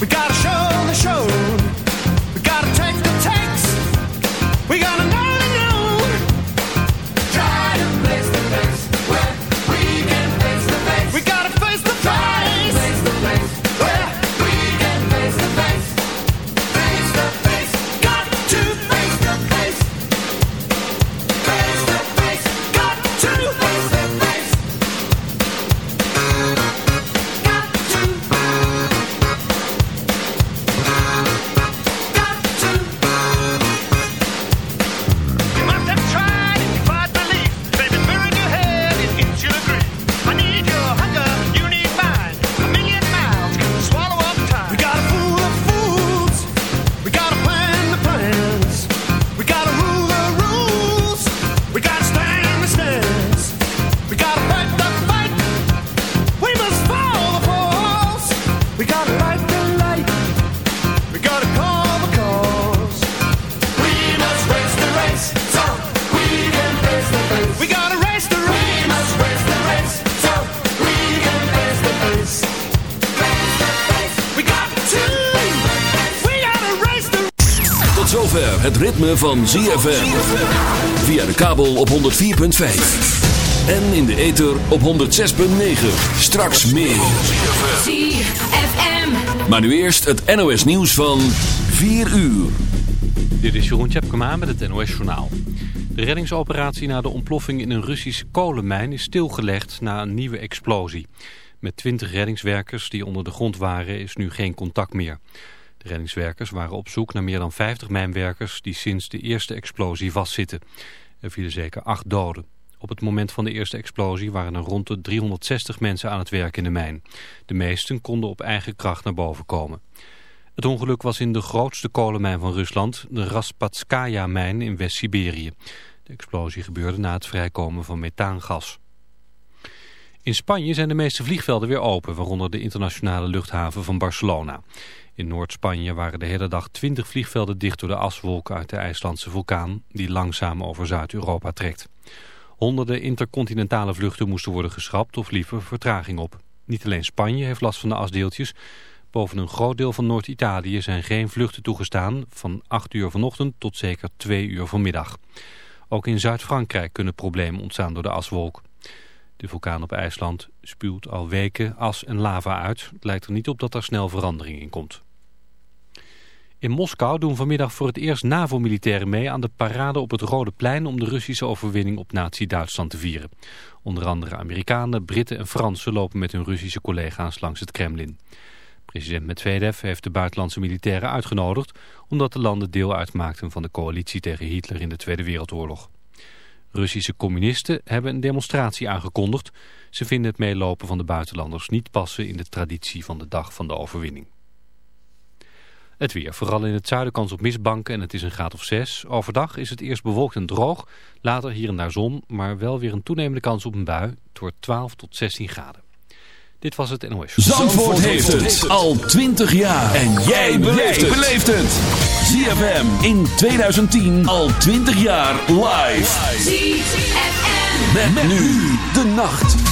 We gotta show ritme van ZFM. Via de kabel op 104.5. En in de ether op 106.9. Straks meer. ZFM. Maar nu eerst het NOS nieuws van 4 uur. Dit is Jeroen Tjepkema met het NOS Journaal. De reddingsoperatie na de ontploffing in een Russische kolenmijn is stilgelegd na een nieuwe explosie. Met 20 reddingswerkers die onder de grond waren is nu geen contact meer. De reddingswerkers waren op zoek naar meer dan 50 mijnwerkers die sinds de eerste explosie vastzitten. Er vielen zeker acht doden. Op het moment van de eerste explosie waren er rond de 360 mensen aan het werk in de mijn. De meesten konden op eigen kracht naar boven komen. Het ongeluk was in de grootste kolenmijn van Rusland, de Raspatskaya-mijn in West-Siberië. De explosie gebeurde na het vrijkomen van methaangas. In Spanje zijn de meeste vliegvelden weer open, waaronder de internationale luchthaven van Barcelona. In Noord-Spanje waren de hele dag 20 vliegvelden dicht door de aswolken uit de IJslandse vulkaan, die langzaam over Zuid-Europa trekt. Honderden intercontinentale vluchten moesten worden geschrapt of liever vertraging op. Niet alleen Spanje heeft last van de asdeeltjes. Boven een groot deel van Noord-Italië zijn geen vluchten toegestaan van 8 uur vanochtend tot zeker 2 uur vanmiddag. Ook in Zuid-Frankrijk kunnen problemen ontstaan door de aswolk. De vulkaan op IJsland spuwt al weken as en lava uit. Het lijkt er niet op dat er snel verandering in komt. In Moskou doen vanmiddag voor het eerst NAVO-militairen mee aan de parade op het Rode Plein om de Russische overwinning op nazi-Duitsland te vieren. Onder andere Amerikanen, Britten en Fransen lopen met hun Russische collega's langs het Kremlin. President Medvedev heeft de buitenlandse militairen uitgenodigd omdat de landen deel uitmaakten van de coalitie tegen Hitler in de Tweede Wereldoorlog. Russische communisten hebben een demonstratie aangekondigd. Ze vinden het meelopen van de buitenlanders niet passen in de traditie van de dag van de overwinning. Het weer, vooral in het zuiden kans op mistbanken en het is een graad of 6. Overdag is het eerst bewolkt en droog, later hier en daar zon, maar wel weer een toenemende kans op een bui. Het wordt 12 tot 16 graden. Dit was het NOS. Zandvoort, heeft het al 20 jaar. En jij beleeft het. ZFM in 2010 al 20 jaar live. ZFM. Met, nu de nacht.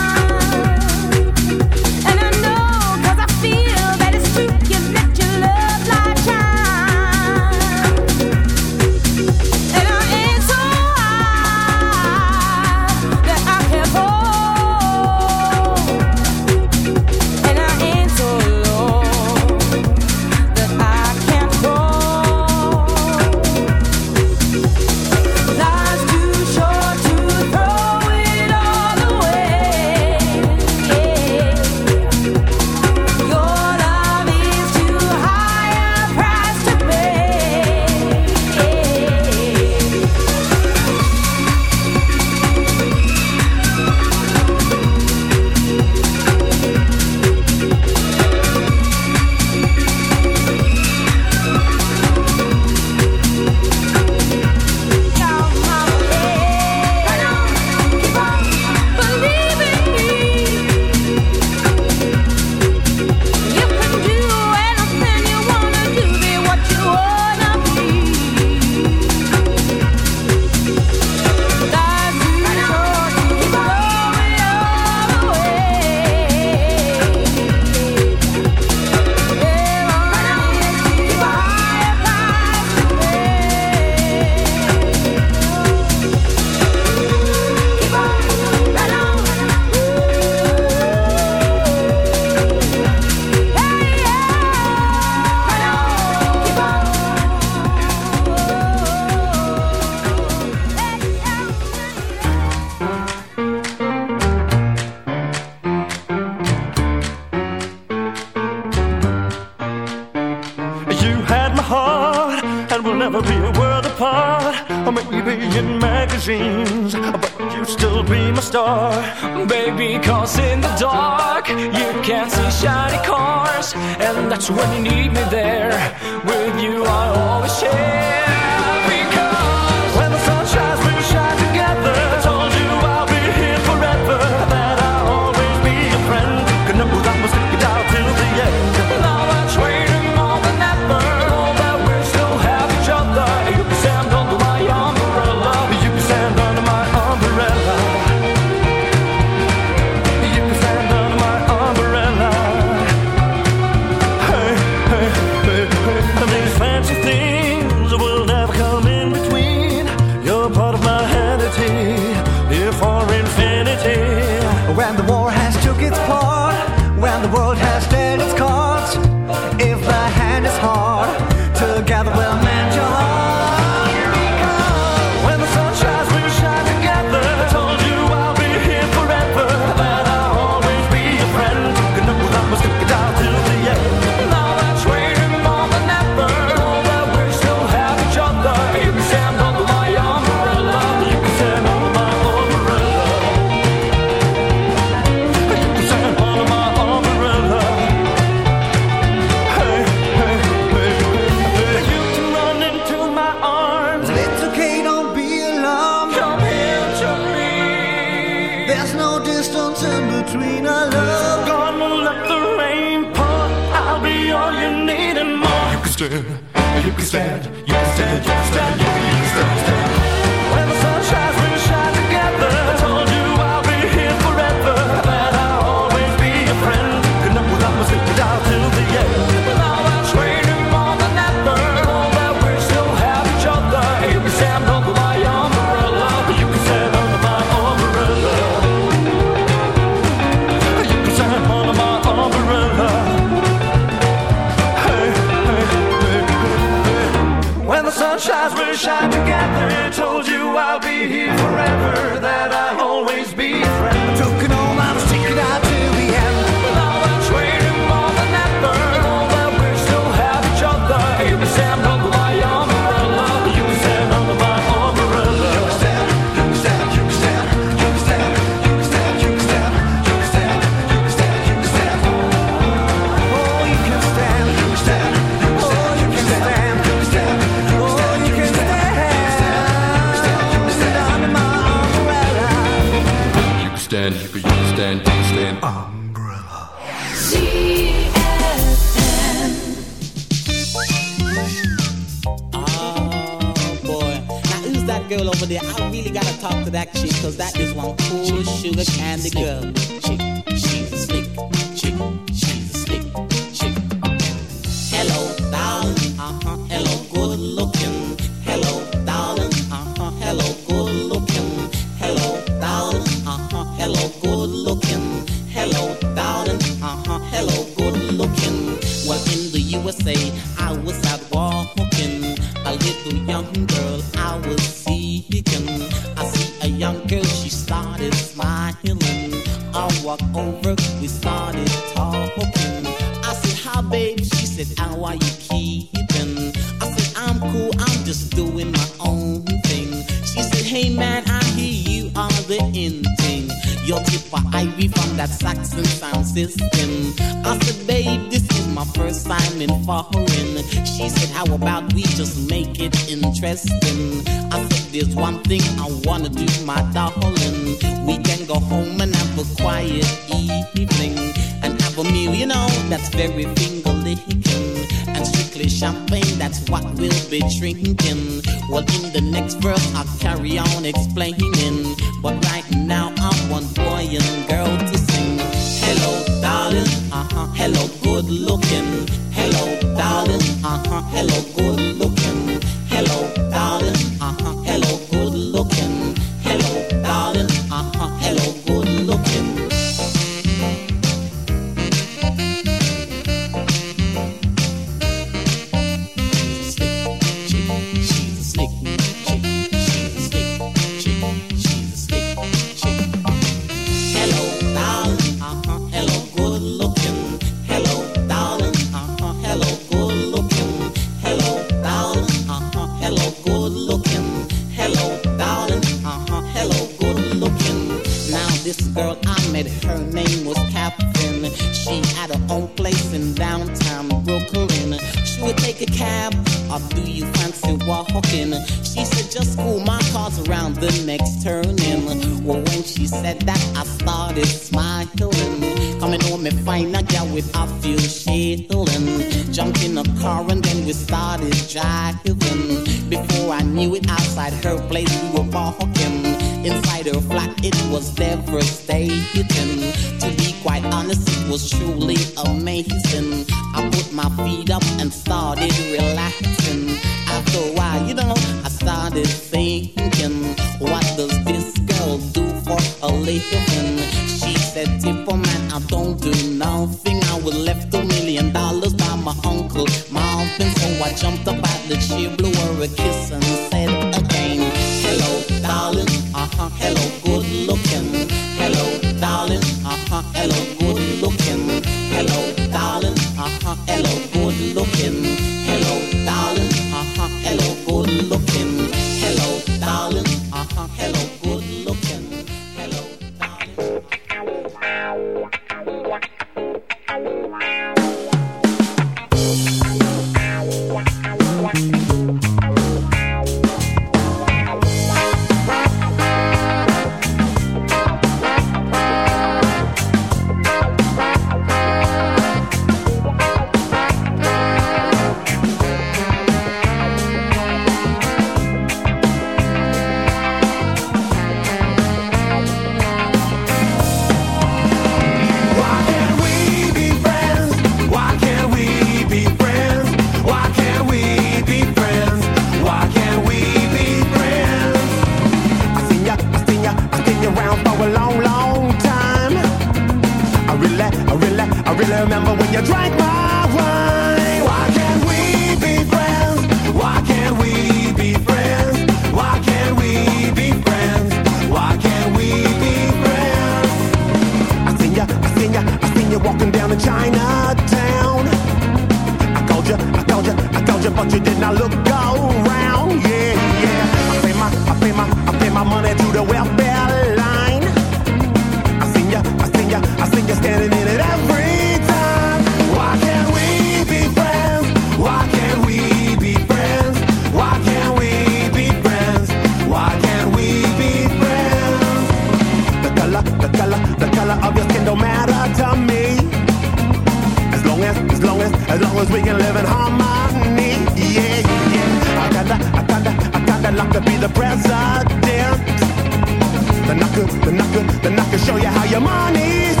could, then I could, then I show you how your money's